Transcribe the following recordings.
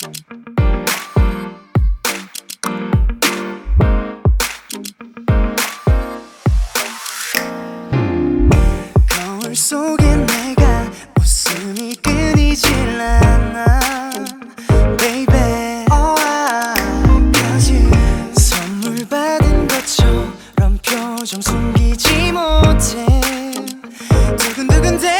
거울 속에 내가 웃음이 끊이질 않아 Baby oh. 선물 받은 것처럼 표정 숨기지 못해 두근두근 대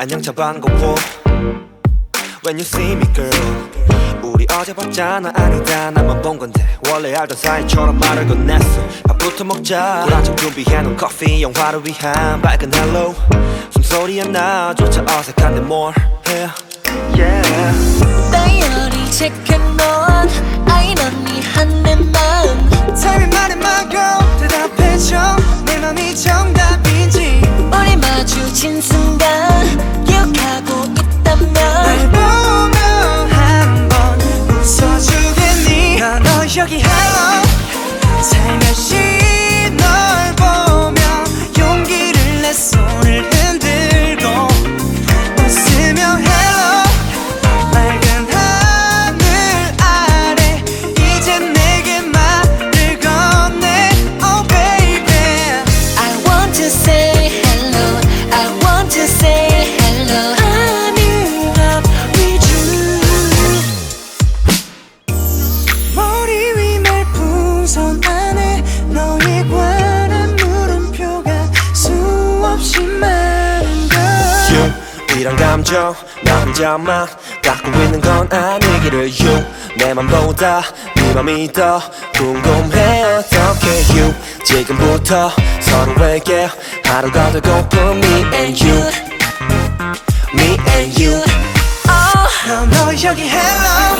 안녕 저 반가워 When you see me girl. 우리 어제 봤잖아 아니다. 나만 본 건데. 원래 알던 사이처럼 말을 건넸어. 밥부터 먹자. 꿀 한잔 준비해놓은 커피 영화를 위한 밝은 hello 숨소리에 나조차 어색한데 뭘 해 Yeah 여기 hello 살며시 이런 감정 나 혼자만 갖고 있는 건 아니기를 you. 내 맘보다 네 맘이 더 궁금해. 어떻게 you? 지금부터 서로에게 하루가 되고픈 me and you. Me and you. 넌너 여기 hello